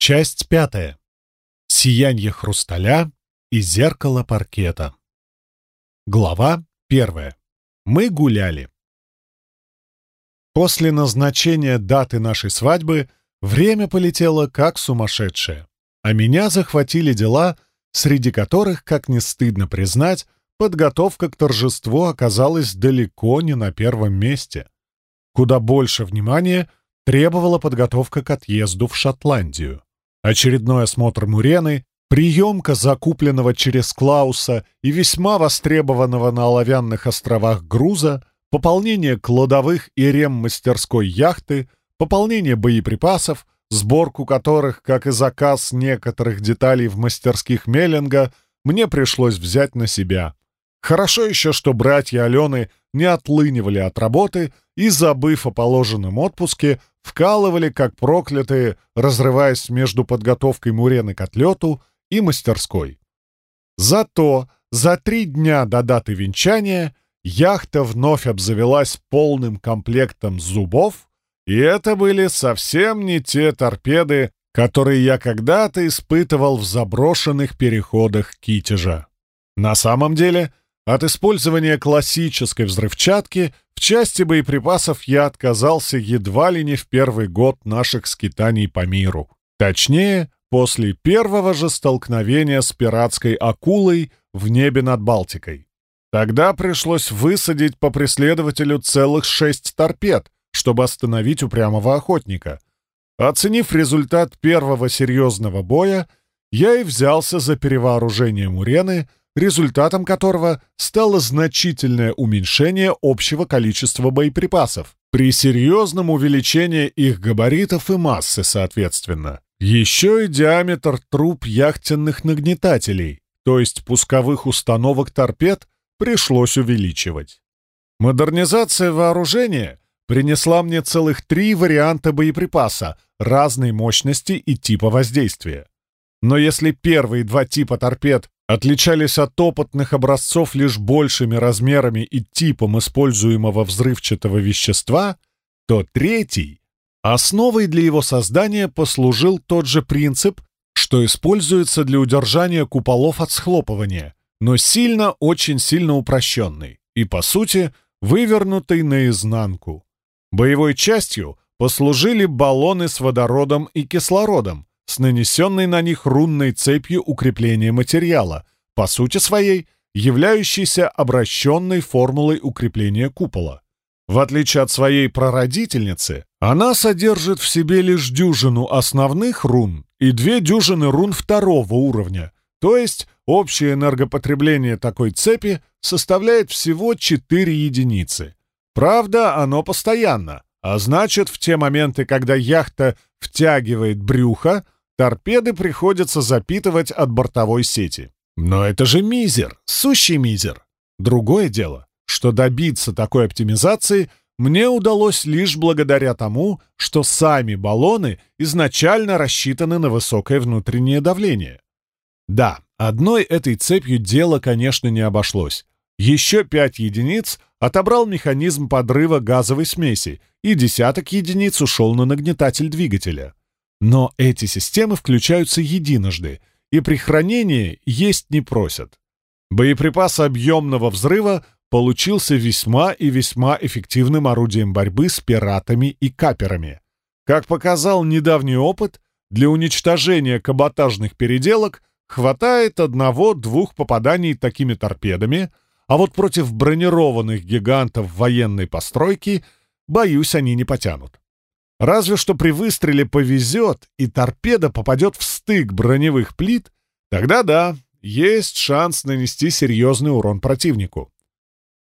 Часть пятая. Сиянье хрусталя и зеркало паркета. Глава первая. Мы гуляли. После назначения даты нашей свадьбы время полетело как сумасшедшее, а меня захватили дела, среди которых, как не стыдно признать, подготовка к торжеству оказалась далеко не на первом месте. Куда больше внимания требовала подготовка к отъезду в Шотландию. Очередной осмотр Мурены, приемка закупленного через Клауса и весьма востребованного на Оловянных островах груза, пополнение кладовых и реммастерской яхты, пополнение боеприпасов, сборку которых, как и заказ некоторых деталей в мастерских Меллинга, мне пришлось взять на себя. Хорошо еще, что братья Алены не отлынивали от работы и, забыв о положенном отпуске, вкалывали, как проклятые, разрываясь между подготовкой Мурены к отлету и мастерской. Зато за три дня до даты венчания яхта вновь обзавелась полным комплектом зубов, и это были совсем не те торпеды, которые я когда-то испытывал в заброшенных переходах Китежа. На самом деле, от использования классической взрывчатки в части боеприпасов я отказался едва ли не в первый год наших скитаний по миру. Точнее, после первого же столкновения с пиратской акулой в небе над Балтикой. Тогда пришлось высадить по преследователю целых шесть торпед, чтобы остановить упрямого охотника. Оценив результат первого серьезного боя, я и взялся за перевооружение Мурены — результатом которого стало значительное уменьшение общего количества боеприпасов при серьезном увеличении их габаритов и массы, соответственно. Еще и диаметр труб яхтенных нагнетателей, то есть пусковых установок торпед, пришлось увеличивать. Модернизация вооружения принесла мне целых три варианта боеприпаса разной мощности и типа воздействия. Но если первые два типа торпед отличались от опытных образцов лишь большими размерами и типом используемого взрывчатого вещества, то третий, основой для его создания послужил тот же принцип, что используется для удержания куполов от схлопывания, но сильно, очень сильно упрощенный и, по сути, вывернутый наизнанку. Боевой частью послужили баллоны с водородом и кислородом, с нанесенной на них рунной цепью укрепления материала, по сути своей являющейся обращенной формулой укрепления купола. В отличие от своей прародительницы, она содержит в себе лишь дюжину основных рун и две дюжины рун второго уровня, то есть общее энергопотребление такой цепи составляет всего 4 единицы. Правда, оно постоянно, а значит, в те моменты, когда яхта втягивает брюхо, торпеды приходится запитывать от бортовой сети. Но это же мизер, сущий мизер. Другое дело, что добиться такой оптимизации мне удалось лишь благодаря тому, что сами баллоны изначально рассчитаны на высокое внутреннее давление. Да, одной этой цепью дело, конечно, не обошлось. Еще пять единиц отобрал механизм подрыва газовой смеси, и десяток единиц ушел на нагнетатель двигателя. Но эти системы включаются единожды, и при хранении есть не просят. Боеприпас объемного взрыва получился весьма и весьма эффективным орудием борьбы с пиратами и каперами. Как показал недавний опыт, для уничтожения каботажных переделок хватает одного-двух попаданий такими торпедами, а вот против бронированных гигантов военной постройки, боюсь, они не потянут. Разве что при выстреле повезет, и торпеда попадет в стык броневых плит, тогда да, есть шанс нанести серьезный урон противнику.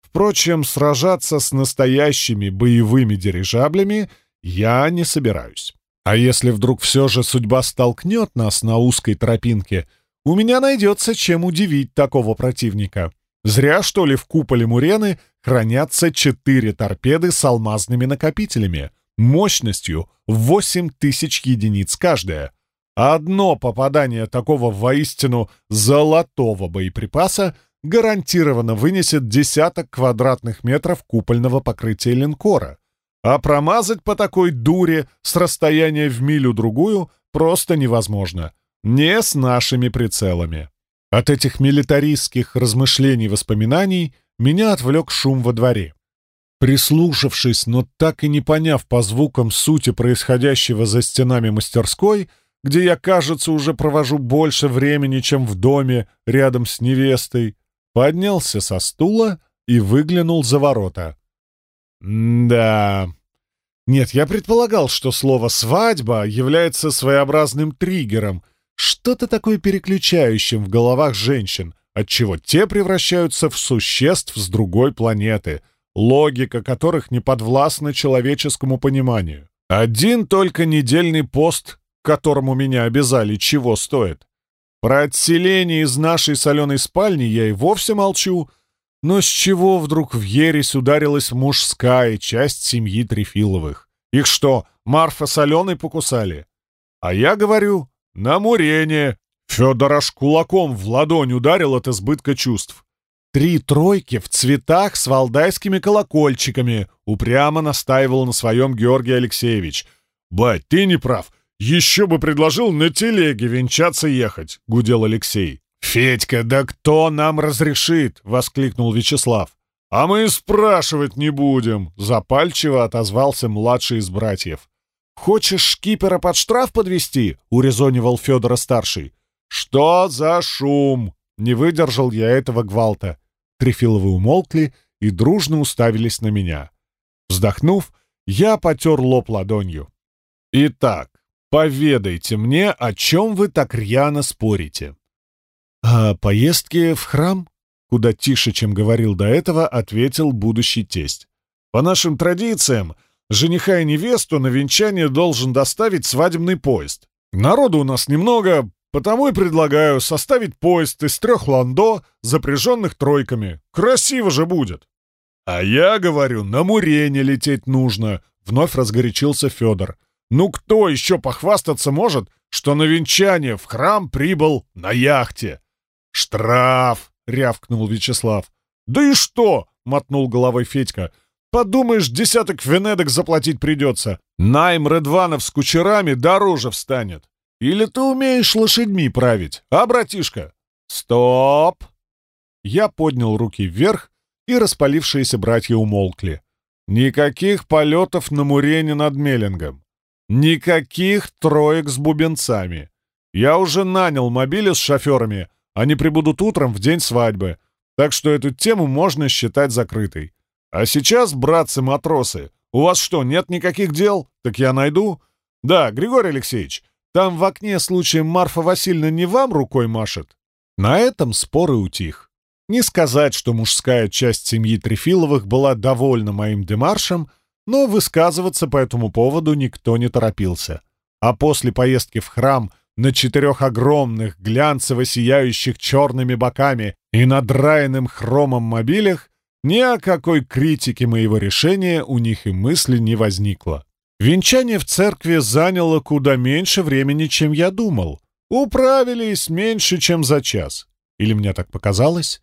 Впрочем, сражаться с настоящими боевыми дирижаблями я не собираюсь. А если вдруг все же судьба столкнет нас на узкой тропинке, у меня найдется чем удивить такого противника. Зря, что ли, в куполе Мурены хранятся четыре торпеды с алмазными накопителями — мощностью в 8000 единиц каждая. Одно попадание такого воистину золотого боеприпаса гарантированно вынесет десяток квадратных метров купольного покрытия линкора, а промазать по такой дуре с расстояния в милю-другую просто невозможно. Не с нашими прицелами. От этих милитаристских размышлений и воспоминаний меня отвлек шум во дворе. Прислушавшись, но так и не поняв по звукам сути происходящего за стенами мастерской, где я, кажется, уже провожу больше времени, чем в доме рядом с невестой, поднялся со стула и выглянул за ворота. да. Нет, я предполагал, что слово «свадьба» является своеобразным триггером, что-то такое переключающим в головах женщин, отчего те превращаются в существ с другой планеты — логика которых не подвластна человеческому пониманию. Один только недельный пост, которому меня обязали, чего стоит. Про отселение из нашей соленой спальни я и вовсе молчу, но с чего вдруг в ересь ударилась мужская часть семьи Трефиловых? Их что, Марфа соленой покусали? А я говорю, на мурение. Федор аж кулаком в ладонь ударил от избытка чувств. Три тройки в цветах с валдайскими колокольчиками, упрямо настаивал на своем Георгий Алексеевич. «Бать, ты не прав. Еще бы предложил на телеге венчаться ехать», — гудел Алексей. «Федька, да кто нам разрешит?» — воскликнул Вячеслав. «А мы спрашивать не будем», — запальчиво отозвался младший из братьев. «Хочешь шкипера под штраф подвести?» — урезонивал Федора-старший. «Что за шум?» — не выдержал я этого гвалта. Трефиловы умолкли и дружно уставились на меня. Вздохнув, я потер лоб ладонью. «Итак, поведайте мне, о чем вы так рьяно спорите?» «О поездке в храм?» Куда тише, чем говорил до этого, ответил будущий тесть. «По нашим традициям, жениха и невесту на венчание должен доставить свадебный поезд. Народу у нас немного, Потому и предлагаю составить поезд из трех ландо, запряженных тройками. Красиво же будет. А я говорю, на Мурене лететь нужно, вновь разгорячился Федор. Ну кто еще похвастаться может, что на венчание в храм прибыл на яхте? Штраф, рявкнул Вячеслав. Да и что? мотнул головой Федька. Подумаешь, десяток венедок заплатить придется. Найм Редванов с кучерами дороже встанет. Или ты умеешь лошадьми править, а, братишка? Стоп!» Я поднял руки вверх, и распалившиеся братья умолкли. Никаких полетов на Мурене над Меллингом. Никаких троек с бубенцами. Я уже нанял мобили с шоферами, они прибудут утром в день свадьбы, так что эту тему можно считать закрытой. А сейчас, братцы-матросы, у вас что, нет никаких дел? Так я найду. Да, Григорий Алексеевич, там в окне случаем Марфа Васильевна не вам рукой машет?» На этом спор и утих. Не сказать, что мужская часть семьи Трефиловых была довольна моим демаршем, но высказываться по этому поводу никто не торопился. А после поездки в храм на четырех огромных, глянцево сияющих черными боками и надраенным хромом мобилях ни о какой критике моего решения у них и мысли не возникло. Венчание в церкви заняло куда меньше времени, чем я думал. Управились меньше, чем за час. Или мне так показалось?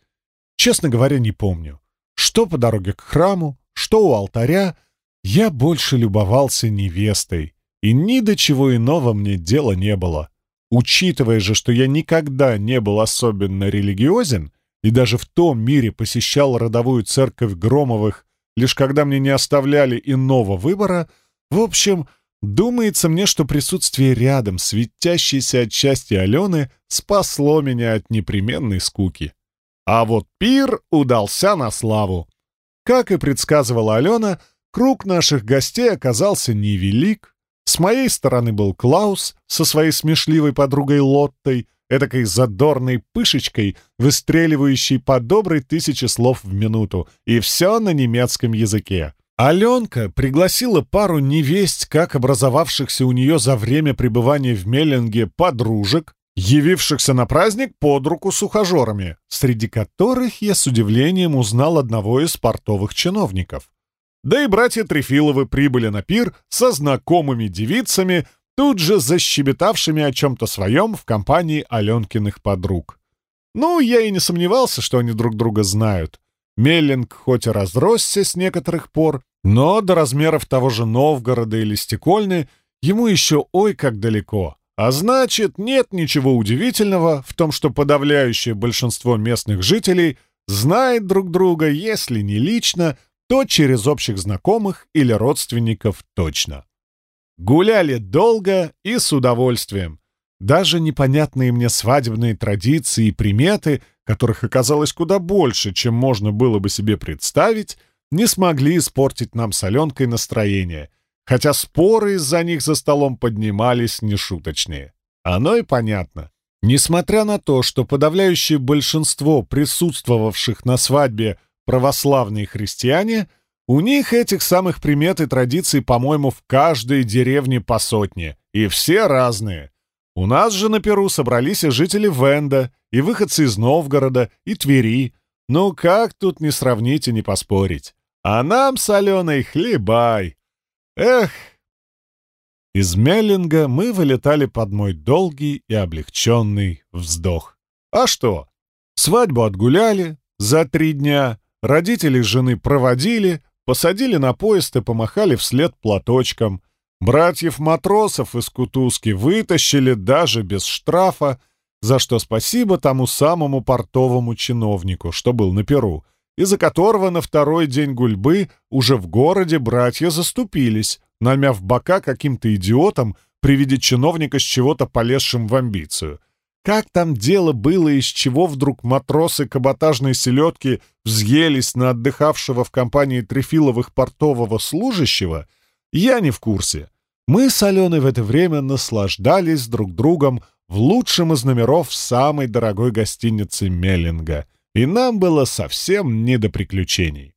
Честно говоря, не помню. Что по дороге к храму, что у алтаря, я больше любовался невестой, и ни до чего иного мне дела не было. Учитывая же, что я никогда не был особенно религиозен, и даже в том мире посещал родовую церковь Громовых, лишь когда мне не оставляли иного выбора — в общем, думается мне, что присутствие рядом светящейся от счастья Алены спасло меня от непременной скуки. А вот пир удался на славу. Как и предсказывала Алена, круг наших гостей оказался невелик. С моей стороны был Клаус со своей смешливой подругой Лоттой, этакой задорной пышечкой, выстреливающей по доброй тысяче слов в минуту, и все на немецком языке. Аленка пригласила пару невесть, как образовавшихся у нее за время пребывания в Меллинге подружек, явившихся на праздник под руку с ухажерами, среди которых я с удивлением узнал одного из портовых чиновников. Да и братья Трефиловы прибыли на пир со знакомыми девицами, тут же защебетавшими о чем-то своем в компании Аленкиных подруг. Ну, я и не сомневался, что они друг друга знают. Меллинг хоть и разросся с некоторых пор, но до размеров того же Новгорода или Стекольны ему еще ой как далеко, А значит, нет ничего удивительного в том, что подавляющее большинство местных жителей знает друг друга, если не лично, то через общих знакомых или родственников точно. Гуляли долго и с удовольствием. Даже непонятные мне свадебные традиции и приметы, которых оказалось куда больше, чем можно было бы себе представить, не смогли испортить нам с Аленкой настроение, хотя споры из-за них за столом поднимались нешуточные. Оно и понятно. Несмотря на то, что подавляющее большинство присутствовавших на свадьбе православные христиане, у них этих самых примет и традиций, по-моему, в каждой деревне по сотне, и все разные. У нас же на Перу собрались и жители Венда, и выходцы из Новгорода, и Твери. Ну как тут не сравнить и не поспорить? А нам, соленый, хлебай! Эх, из Меллинга мы вылетали под мой долгий и облегченный вздох. А что? Свадьбу отгуляли за три дня, родители жены проводили, посадили на поезд и помахали вслед платочком. Братьев-матросов из Кутузки вытащили даже без штрафа, за что спасибо тому самому портовому чиновнику, что был на Перу, из-за которого на второй день гульбы уже в городе братья заступились, намяв бока каким-то идиотом при виде чиновника с чего-то полезшим в амбицию. Как там дело было, из чего вдруг матросы каботажной селедки взъелись на отдыхавшего в компании Трефиловых портового служащего, я не в курсе. Мы с Аленой в это время наслаждались друг другом в лучшем из номеров самой дорогой гостиницы Меллинга, и нам было совсем не до приключений.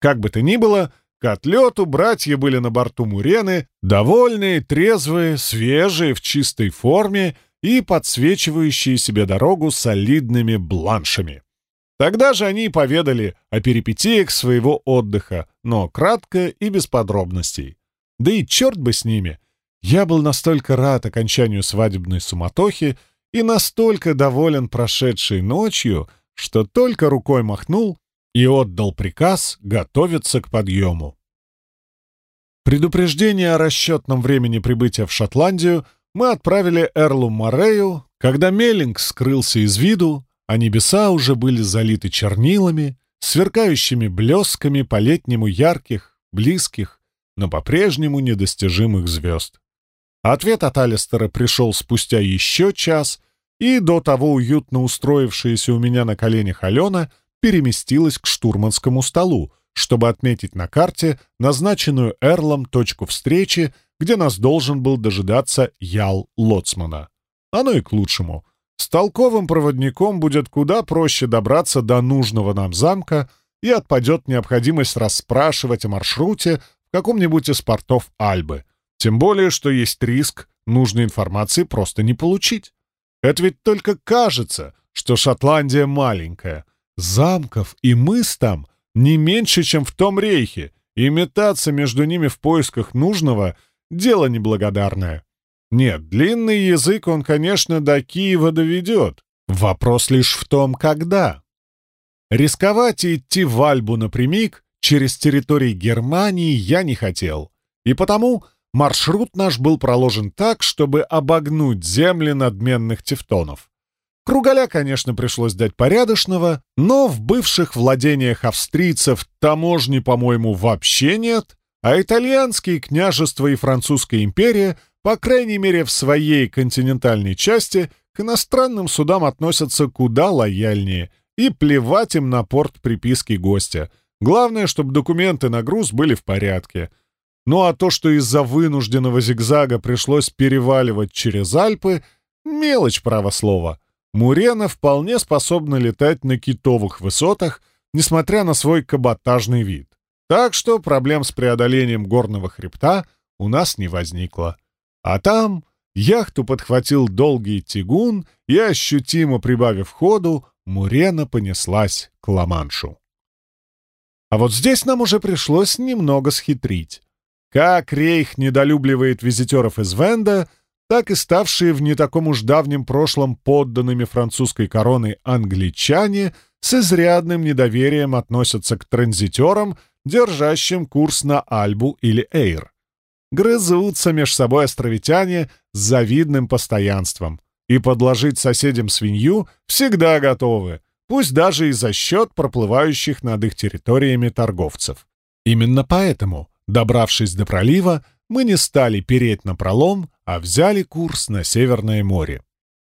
Как бы то ни было, к отлету братья были на борту Мурены, довольные, трезвые, свежие, в чистой форме и подсвечивающие себе дорогу солидными бланшами. Тогда же они поведали о перипетиях своего отдыха, но кратко и без подробностей. Да и черт бы с ними! Я был настолько рад окончанию свадебной суматохи и настолько доволен прошедшей ночью, что только рукой махнул и отдал приказ готовиться к подъему. Предупреждение о расчетном времени прибытия в Шотландию мы отправили Эрлу Морею, когда Меллинг скрылся из виду, а небеса уже были залиты чернилами, сверкающими блесками по-летнему ярких, близких, но по-прежнему недостижимых звезд. Ответ от Алистера пришел спустя еще час, и до того уютно устроившаяся у меня на коленях Алена — переместилась к штурманскому столу, чтобы отметить на карте назначенную Эрлом точку встречи, где нас должен был дожидаться Ял Лоцмана. Оно и к лучшему. С толковым проводником будет куда проще добраться до нужного нам замка и отпадет необходимость расспрашивать о маршруте в каком-нибудь из портов Альбы. Тем более, что есть риск нужной информации просто не получить. Это ведь только кажется, что Шотландия маленькая — Замков и мыс там не меньше, чем в том рейхе, и метаться между ними в поисках нужного — дело неблагодарное. Нет, длинный язык он, конечно, до Киева доведет. Вопрос лишь в том, когда. Рисковать и идти в Альбу напрямик через территории Германии я не хотел. И потому маршрут наш был проложен так, чтобы обогнуть земли надменных тевтонов. Кругаля, конечно, пришлось дать порядочного, но в бывших владениях австрийцев таможни, по-моему, вообще нет, а итальянские княжества и французская империя, по крайней мере в своей континентальной части, к иностранным судам относятся куда лояльнее, и плевать им на порт приписки гостя. Главное, чтобы документы на груз были в порядке. Ну а то, что из-за вынужденного зигзага пришлось переваливать через Альпы, мелочь, право слова — Мурена вполне способна летать на китовых высотах, несмотря на свой каботажный вид. Так что проблем с преодолением горного хребта у нас не возникло. А там яхту подхватил долгий тягун, и, ощутимо прибавив ходу, Мурена понеслась к Ла-Маншу. А вот здесь нам уже пришлось немного схитрить. Как Рейх недолюбливает визитеров из Венда — так и ставшие в не таком уж давнем прошлом подданными французской короны англичане с изрядным недоверием относятся к транзитерам, держащим курс на Альбу или Эйр. Грызутся меж собой островитяне с завидным постоянством. И подложить соседям свинью всегда готовы, пусть даже и за счет проплывающих над их территориями торговцев. Именно поэтому, добравшись до пролива, мы не стали переть на пролом, а взяли курс на Северное море.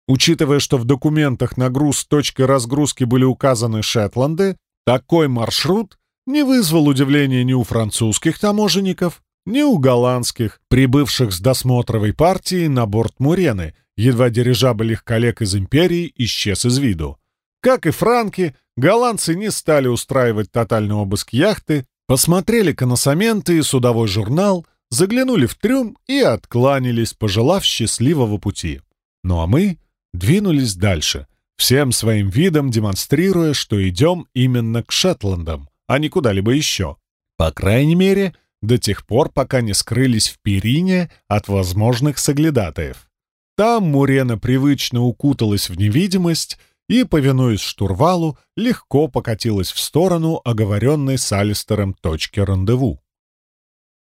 Учитывая, что в документах на груз точкой разгрузки были указаны Шетланды, такой маршрут не вызвал удивления ни у французских таможенников, ни у голландских, прибывших с досмотровой партией на борт Мурены, едва дирижабль их коллег из империи исчез из виду. Как и франки, голландцы не стали устраивать тотальный обыск яхты, посмотрели коносаменты и судовой журнал, заглянули в трюм и откланялись, пожелав счастливого пути. Ну а мы двинулись дальше, всем своим видом демонстрируя, что идем именно к Шетландам, а не куда-либо еще. По крайней мере, до тех пор, пока не скрылись в перине от возможных соглядатаев. Там Мурена привычно укуталась в невидимость и, повинуясь штурвалу, легко покатилась в сторону оговоренной с Алистером точки рандеву.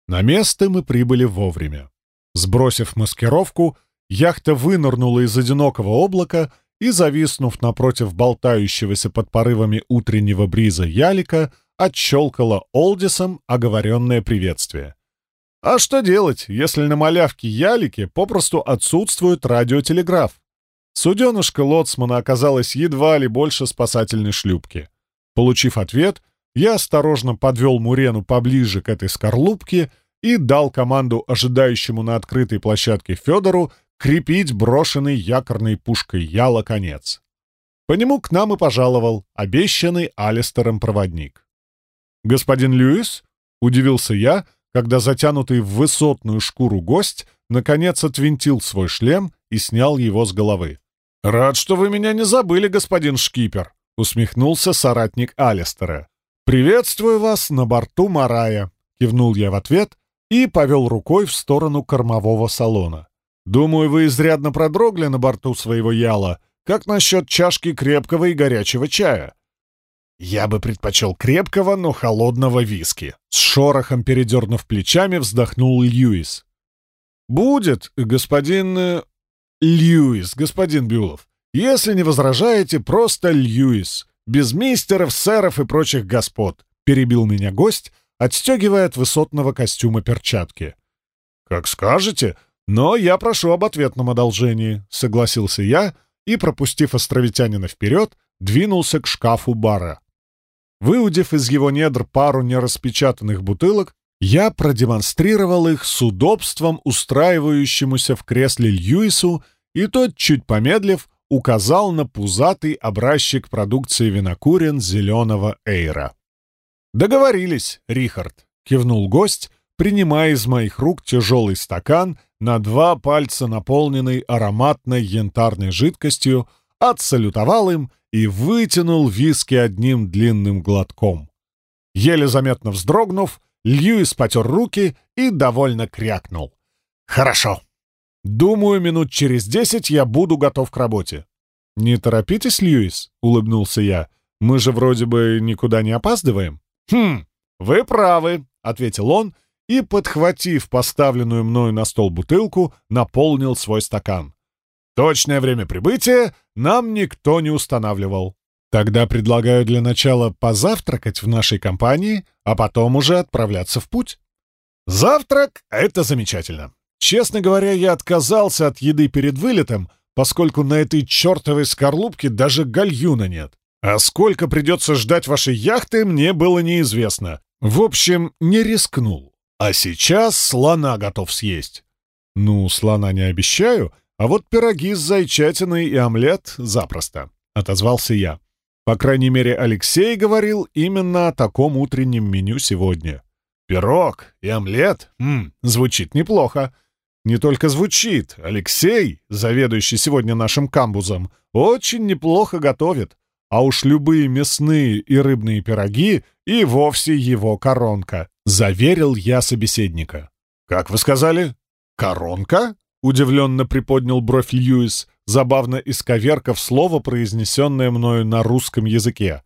На место мы прибыли вовремя. Сбросив маскировку, яхта вынырнула из одинокого облака и, зависнув напротив болтающегося под порывами утреннего бриза ялика, отщелкала Олдисом оговоренное приветствие. А что делать, если на малявке ялике попросту отсутствует радиотелеграф? Суденышко лоцмана оказалось едва ли больше спасательной шлюпки. Получив ответ, я осторожно подвел Мурену поближе к этой скорлупке и дал команду ожидающему на открытой площадке Федору крепить брошенный якорной пушкой Яла конец. По нему к нам и пожаловал обещанный Алистером проводник. «Господин Льюис?» — удивился я, когда затянутый в высотную шкуру гость наконец отвинтил свой шлем и снял его с головы. «Рад, что вы меня не забыли, господин шкипер», — усмехнулся соратник Алистера. «Приветствую вас на борту Марая», — кивнул я в ответ и повел рукой в сторону кормового салона. «Думаю, вы изрядно продрогли на борту своего яла. Как насчет чашки крепкого и горячего чая?» «Я бы предпочел крепкого, но холодного виски», — с шорохом передернув плечами, вздохнул Льюис. «Будет, господин... Льюис, господин Бюлов. Если не возражаете, просто Льюис. Без мистеров, сэров и прочих господ», — перебил меня гость, отстегивая от высотного костюма перчатки. «Как скажете, но я прошу об ответном одолжении», — согласился я и, пропустив островитянина вперед, двинулся к шкафу бара. Выудив из его недр пару нераспечатанных бутылок, я продемонстрировал их с удобством устраивающемуся в кресле Льюису, и тот, чуть помедлив, указал на пузатый образчик продукции винокурен зеленого эйра. «Договорились, Рихард», — кивнул гость, принимая из моих рук тяжелый стакан на два пальца, наполненный ароматной янтарной жидкостью, отсалютовал им и вытянул виски одним длинным глотком. Еле заметно вздрогнув, Льюис потер руки и довольно крякнул. «Хорошо. Думаю, минут через десять я буду готов к работе». «Не торопитесь, Льюис?» — улыбнулся я. «Мы же вроде бы никуда не опаздываем». «Хм, вы правы», — ответил он и, подхватив поставленную мною на стол бутылку, наполнил свой стакан. «Точное время прибытия нам никто не устанавливал. Тогда предлагаю для начала позавтракать в нашей компании, а потом уже отправляться в путь». «Завтрак — это замечательно. Честно говоря, я отказался от еды перед вылетом, поскольку на этой чертовой скорлупке даже гальюна нет. А сколько придется ждать вашей яхты, мне было неизвестно. В общем, не рискнул. А сейчас слона готов съесть. Ну, слона не обещаю, а вот пироги с зайчатиной и омлет запросто, — отозвался я. По крайней мере, Алексей говорил именно о таком утреннем меню сегодня. Пирог и омлет? М, звучит неплохо. Не только звучит. Алексей, заведующий сегодня нашим камбузом, очень неплохо готовит а уж любые мясные и рыбные пироги и вовсе его коронка», — заверил я собеседника. «Как вы сказали? Коронка?» — удивленно приподнял бровь Льюис, забавно исковеркав слово, произнесенное мною на русском языке.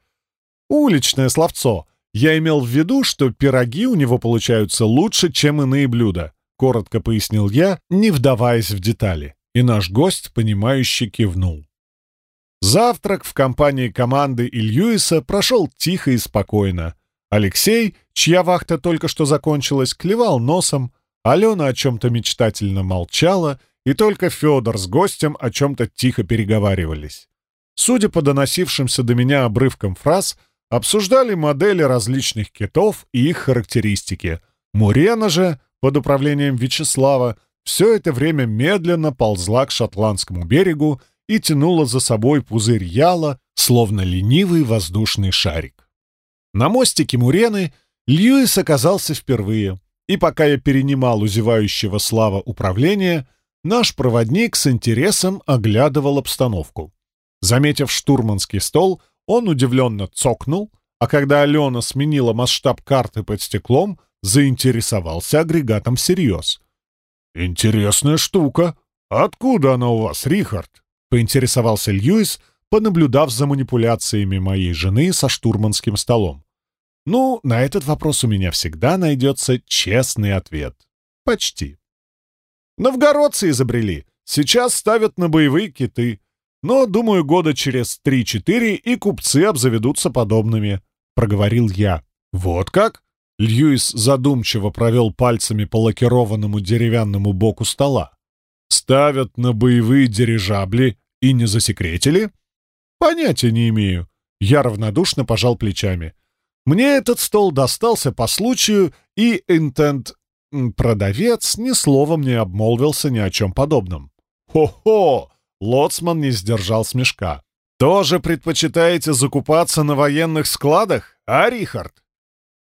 «Уличное словцо. Я имел в виду, что пироги у него получаются лучше, чем иные блюда. — коротко пояснил я, не вдаваясь в детали, и наш гость, понимающе кивнул. Завтрак в компании команды и Льюиса прошел тихо и спокойно. Алексей, чья вахта только что закончилась, клевал носом, Алена о чем-то мечтательно молчала, и только Федор с гостем о чем-то тихо переговаривались. Судя по доносившимся до меня обрывкам фраз, обсуждали модели различных китов и их характеристики. Мурена же, под управлением Вячеслава, все это время медленно ползла к шотландскому берегу и тянула за собой пузырь яла, словно ленивый воздушный шарик. На мостике Мурены Льюис оказался впервые, и пока я перенимал у Слава управление, наш проводник с интересом оглядывал обстановку. Заметив штурманский стол, он удивленно цокнул, а когда Алена сменила масштаб карты под стеклом, заинтересовался агрегатом всерьез. «Интересная штука. Откуда она у вас, Рихард?» — поинтересовался Льюис, понаблюдав за манипуляциями моей жены со штурманским столом. «Ну, на этот вопрос у меня всегда найдется честный ответ. Почти. Новгородцы изобрели. Сейчас ставят на боевые киты. Но, думаю, года через три-четыре и купцы обзаведутся подобными», — проговорил я. «Вот как?» Льюис задумчиво провел пальцами по лакированному деревянному боку стола. Ставят на боевые дирижабли и не засекретили? Понятия не имею. Я равнодушно пожал плечами. Мне этот стол достался по случаю, и интент... Продавец ни словом не обмолвился ни о чем подобном. «Хо-хо!» — Лоцман не сдержал смешка. «Тоже предпочитаете закупаться на военных складах, а, Рихард?»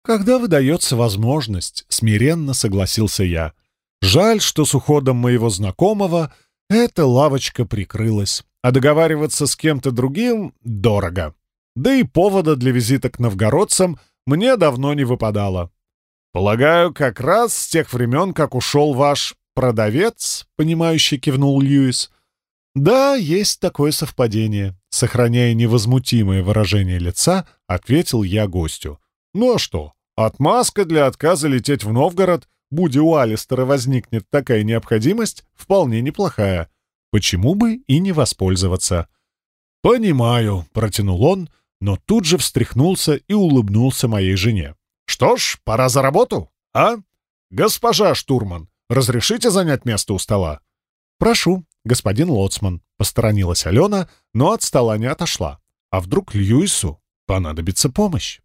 «Когда выдается возможность», — смиренно согласился я. Жаль, что с уходом моего знакомого эта лавочка прикрылась, а договариваться с кем-то другим дорого. Да и повода для визита к новгородцам мне давно не выпадало. Полагаю, как раз с тех времен, как ушел ваш продавец, понимающий кивнул Льюис. Да, есть такое совпадение. Сохраняя невозмутимое выражение лица, ответил я гостю. Ну а что? Отмазка для отказа лететь в Новгород будь у Алистера возникнет такая необходимость, вполне неплохая. Почему бы и не воспользоваться? «Понимаю», — протянул он, но тут же встряхнулся и улыбнулся моей жене. «Что ж, пора за работу, а? Госпожа штурман, разрешите занять место у стола?» «Прошу, господин Лоцман», — посторонилась Алена, но от стола не отошла. «А вдруг Льюису понадобится помощь?»